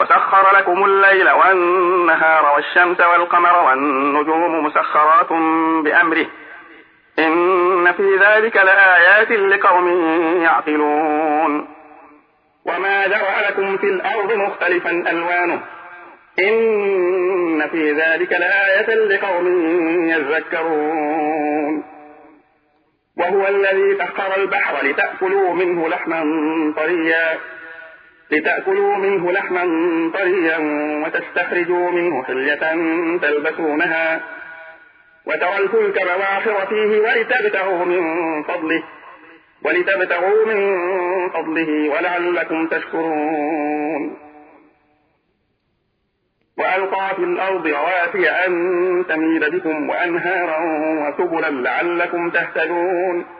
وسخر لكم الليل والنهار والشمس والقمر والنجوم مسخرات بأمره. إن في ذلك لآيات لقوم يعقلون. وما ذرع لكم في الأرض مختلفا ألوانه. إن في ذلك لآية لقوم يذكرون. وهو الذي سخر البحر لتأكلوا منه لحما طريا. لتأكلوا منه لحما طريا وتستخرجوا منه حلية تلبسونها وترى الفلك مواخر فيه ولتبتغوا من فضله ولتبتغوا من فضله ولعلكم تشكرون. وألقى في الأرض رواسي أن تميد بكم وأنهارا وسبلا لعلكم تهتدون.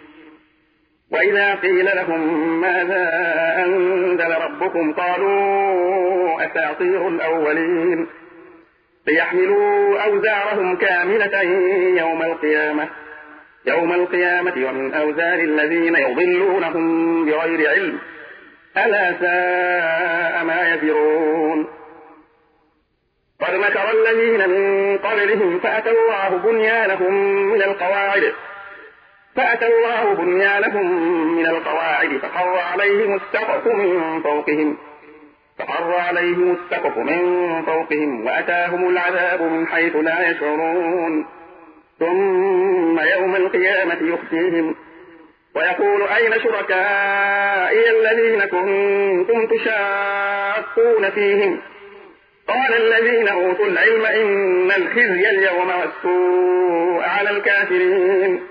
وإذا قيل لهم ماذا أنزل ربكم قالوا أساطير الأولين. ليحملوا أوزارهم كاملة يوم القيامة. يوم القيامة ومن أوزار الذين يضلونهم بغير علم. ألا ساء ما يزرون. قد مكر الذين من قبلهم فأتى الله بنيانهم من القواعد. فأتى الله بنيانهم من القواعد فخر عليهم السقف من فوقهم. فخر عليهم السقف من فوقهم وأتاهم العذاب من حيث لا يشعرون. ثم يوم القيامة يخزيهم. ويقول أين شركائي الذين كنتم تشاقون فيهم؟ قال الذين أوتوا العلم إن الخزي اليوم والسوء على الكافرين.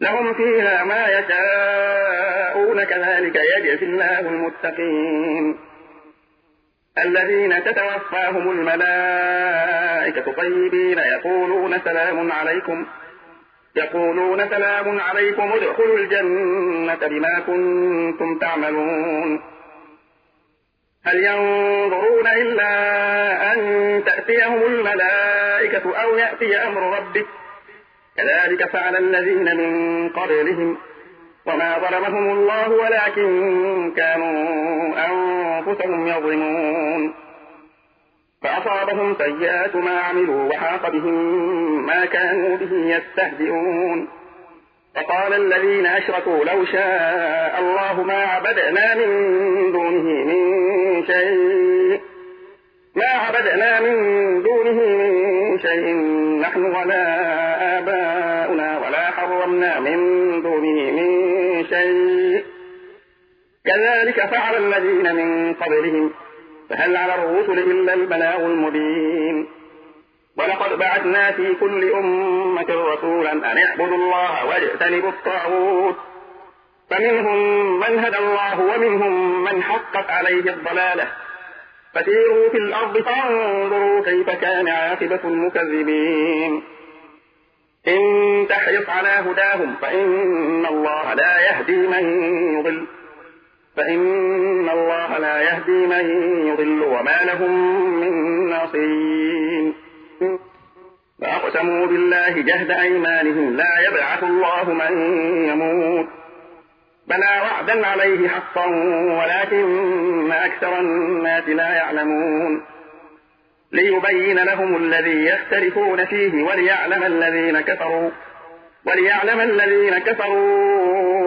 لهم فيها ما يشاءون كذلك يجزي الله المتقين. الذين تتوفاهم الملائكة طيبين يقولون سلام عليكم يقولون سلام عليكم ادخلوا الجنة بما كنتم تعملون. هل ينظرون إلا أن تأتيهم الملائكة أو يأتي أمر ربك؟ كذلك فعل الذين من قبلهم وما ظلمهم الله ولكن كانوا أنفسهم يظلمون. فأصابهم سيئات ما عملوا وحاق بهم ما كانوا به يستهزئون. وقال الذين أشركوا لو شاء الله ما عبدنا من دونه من شيء. ما عبدنا من دونه من شيء. نحن ولا كذلك فعل الذين من قبلهم فهل على الرسل إلا البلاغ المبين. ولقد بعثنا في كل أمة رسولا أن اعبدوا الله واجتنبوا الطاغوت. فمنهم من هدى الله ومنهم من حقت عليه الضلالة. فسيروا في الأرض فانظروا كيف كان عاقبة المكذبين. إن تحرص على هداهم فإن الله لا يهدي من يضل. فإن الله لا يهدي من يضل وما لهم من ناصرين. فأقسموا بالله جهد أيمانهم لا يبعث الله من يموت. بلى وعدا عليه حقا ولكن أكثر الناس لا يعلمون. ليبين لهم الذي يختلفون فيه وليعلم الذين كفروا وليعلم الذين كفروا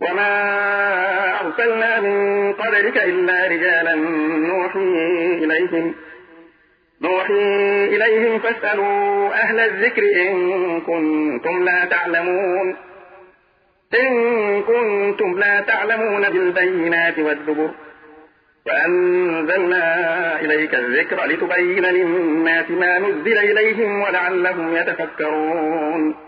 وما أرسلنا من قبلك إلا رجالا نوحي إليهم نوحي إليهم فاسألوا أهل الذكر إن كنتم لا تعلمون إن كنتم لا تعلمون بالبينات والزبر وأنزلنا إليك الذكر لتبين للناس ما نزل إليهم ولعلهم يتفكرون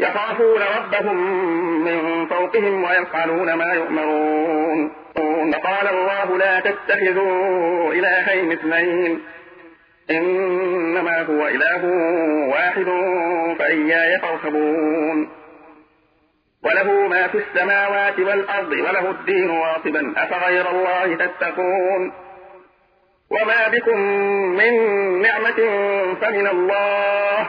يخافون ربهم من فوقهم ويفعلون ما يؤمرون. وقال الله لا تتخذوا إلهين اثنين. إنما هو إله واحد فإياي فارهبون. وله ما في السماوات والأرض وله الدين واصبا. أفغير الله تتقون؟ وما بكم من نعمة فمن الله.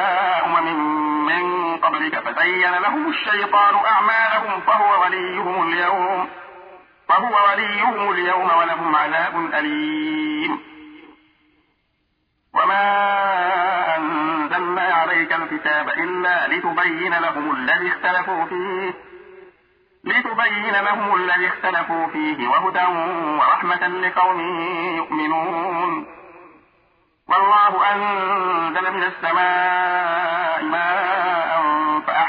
فزين لهم الشيطان أعمالهم فهو وليهم اليوم فهو وليهم اليوم ولهم عذاب أليم. وما أنزلنا عليك الكتاب إلا لتبين لهم الذي اختلفوا فيه لتبين لهم الذي اختلفوا فيه وهدى ورحمة لقوم يؤمنون. والله أنزل من السماء ماء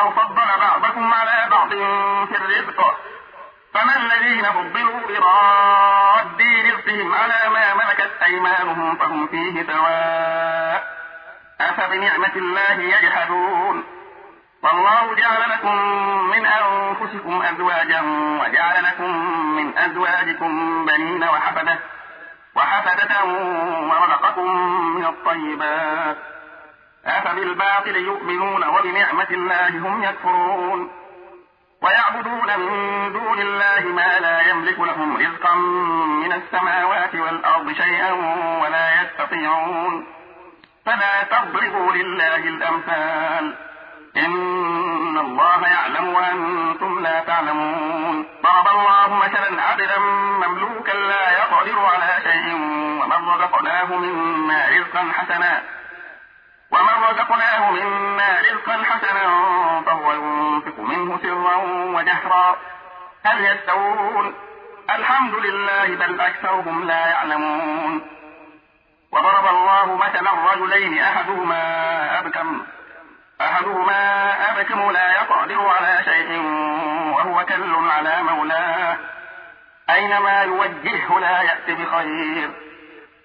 والله فضل بعضكم على بعض في الرزق. فما الذين فضلوا براد رزقهم على ما ملكت أيمانهم فهم فيه سواء؟ أفبنعمة الله يجحدون. والله جعل لكم من أنفسكم أزواجا وجعل لكم من أزواجكم بنين وحفدة وحفدة ورزقكم من الطيبات. أفبالباطل يؤمنون وبنعمة الله هم يكفرون ويعبدون من دون الله ما لا يملك لهم رزقا من السماوات والأرض شيئا ولا يستطيعون فلا تضربوا لله الأمثال إن الله يعلم وأنتم لا تعلمون ضرب الله مثلا عبدا مملوكا لا يقدر على شيء ومن رزقناه منا رزقا حسنا ومن رزقناه منا رزقا حسنا فهو ينفق منه سرا وجهرا. هل يستوون؟ الحمد لله بل أكثرهم لا يعلمون. وضرب الله مثلا رجلين أحدهما أبكم أحدهما أبكم لا يقدر على شيء وهو كل على مولاه. أينما يوجهه لا يأت بخير.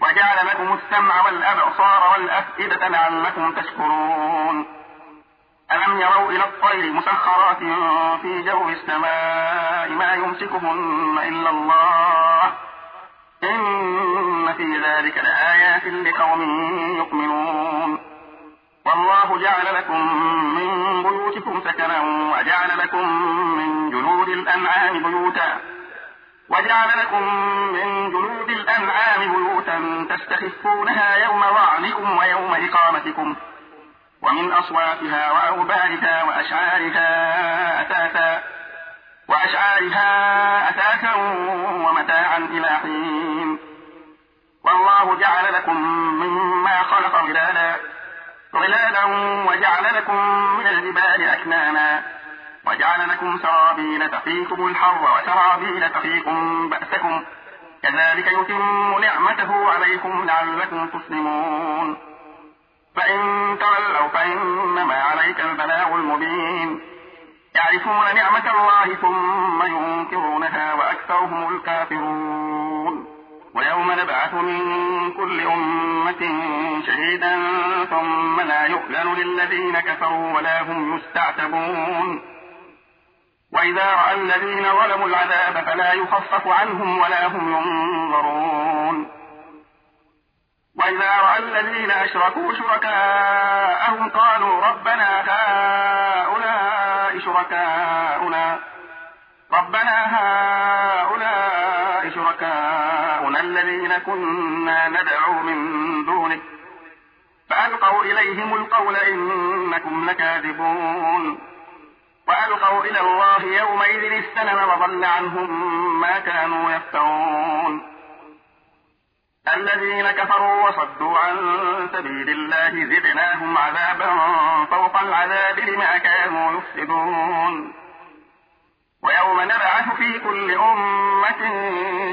وجعل لكم السمع والأبصار والأفئدة لعلكم تشكرون. ألم يروا إلى الطير مسخرات في جو السماء ما يمسكهن إلا الله؟ إن في ذلك لآيات لقوم يؤمنون. والله جعل لكم من بيوتكم سكنا وجعل لكم من جلود الأنعام بيوتا. وجعل لكم من جلود الأنعام بيوتا تستخفونها يوم ظعنكم ويوم إقامتكم. ومن أصواتها وأوبارها وأشعارها أثاثا وأشعارها أثاثا ومتاعا إلى حين. والله جعل لكم مما خلق ظلالا ظلالا وجعل لكم من الجبال أكنانا وجعل لكم سرابيل تقيكم الحر وسرابيل تقيكم بأسكم. كذلك يتم نعمته عليكم لعلكم تسلمون. فإن تولوا فإنما عليك البلاغ المبين. يعرفون نعمة الله ثم ينكرونها وأكثرهم الكافرون. ويوم نبعث من كل أمة شهيدا ثم لا يؤذن للذين كفروا ولا هم يستعتبون. وإذا رأى الذين ظلموا العذاب فلا يخفف عنهم ولا هم ينظرون. وإذا رأى الذين أشركوا شركاءهم قالوا ربنا هؤلاء شركاؤنا ربنا هؤلاء شركاؤنا الذين كنا ندعو من دونك فألقوا إليهم القول إنكم لكاذبون. وألقوا إلى الله يومئذ السلم وضل عنهم ما كانوا يفترون. الذين كفروا وصدوا عن سبيل الله زدناهم عذابا فوق العذاب لما كانوا يفسدون. ويوم نبعث في كل أمة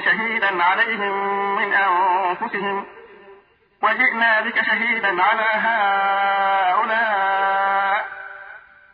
شهيدا عليهم من أنفسهم. وجئنا بك شهيدا على هؤلاء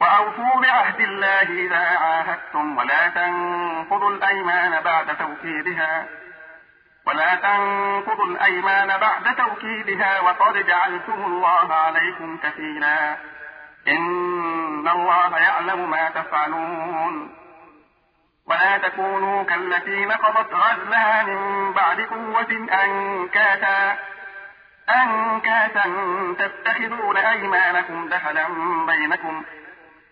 وأوفوا بعهد الله إذا عاهدتم ولا تنقضوا الأيمان بعد توكيدها. ولا تنقضوا الأيمان بعد توكيدها وقد جعلتم الله عليكم كفيلا. إن الله يعلم ما تفعلون. ولا تكونوا كالتي نقضت غزلها من بعد قوة أنكاتا. أنكاتا تتخذون أيمانكم دخلا بينكم.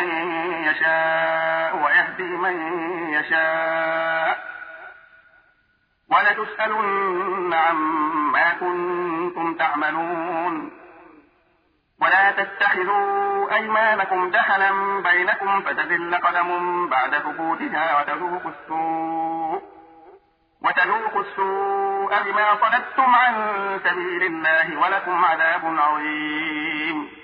من يشاء ويهدي من يشاء. ولتسألن عما كنتم تعملون. ولا تتخذوا أيمانكم دخلا بينكم فتذل قدم بعد ثبوتها وتذوقوا السوء. وتذوقوا السوء بما صددتم عن سبيل الله ولكم عذاب عظيم.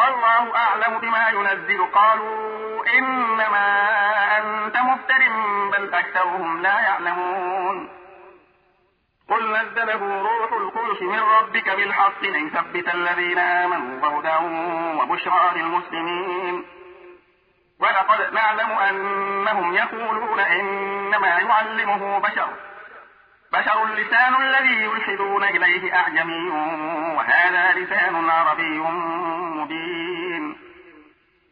والله أعلم بما ينزل. قالوا إنما أنت مفتر بل أكثرهم لا يعلمون. قل نزله روح القدس من ربك بالحق ليثبت الذين آمنوا وهدى وبشرى للمسلمين. ولقد نعلم أنهم يقولون إنما يعلمه بشر. بشر اللسان الذي يلحدون إليه أعجمي وهذا لسان عربي مبين.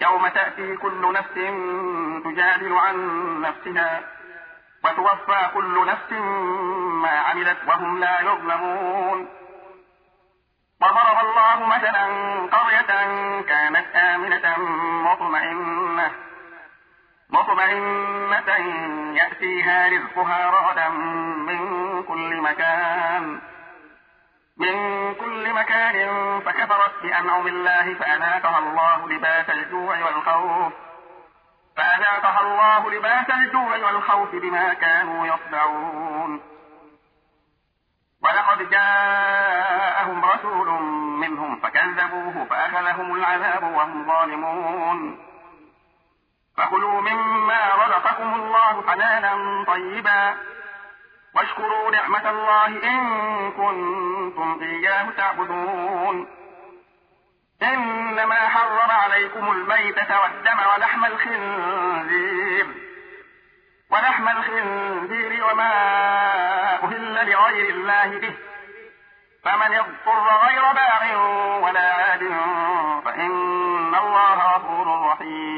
يوم تأتي كل نفس تجادل عن نفسها وتوفى كل نفس ما عملت وهم لا يظلمون. وضرب الله مثلا قرية كانت آمنة مطمئنة مطمئنة يأتيها رزقها رغدا من كل مكان. من كل مكان فكفرت بأنعم الله فأذاقها الله لباس الجوع والخوف. فأذاقها الله لباس الجوع والخوف بما كانوا يصنعون. ولقد جاءهم رسول منهم فكذبوه فأخذهم العذاب وهم ظالمون. فكلوا مما رزقكم الله حلالا طيبا. واشكروا نعمة الله إن كنتم إياه تعبدون. إنما حرم عليكم الميتة والدم ولحم الخنزير. ولحم الخنزير وما أهل لغير الله به. فمن اضطر غير باع ولا عاد فإن الله غفور رحيم.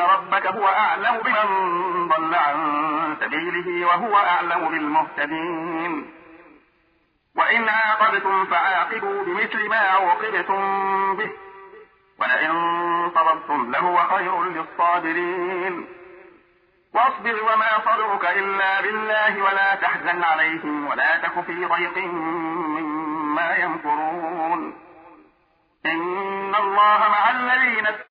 إن ربك هو أعلم بمن ضل عن سبيله وهو أعلم بالمهتدين وإن عاقبتم فعاقبوا بمثل ما عوقبتم به ولئن صبرتم لهو خير للصابرين واصبر وما صبرك إلا بالله ولا تحزن عليهم ولا تك في ضيق مما يمكرون إن الله مع الذين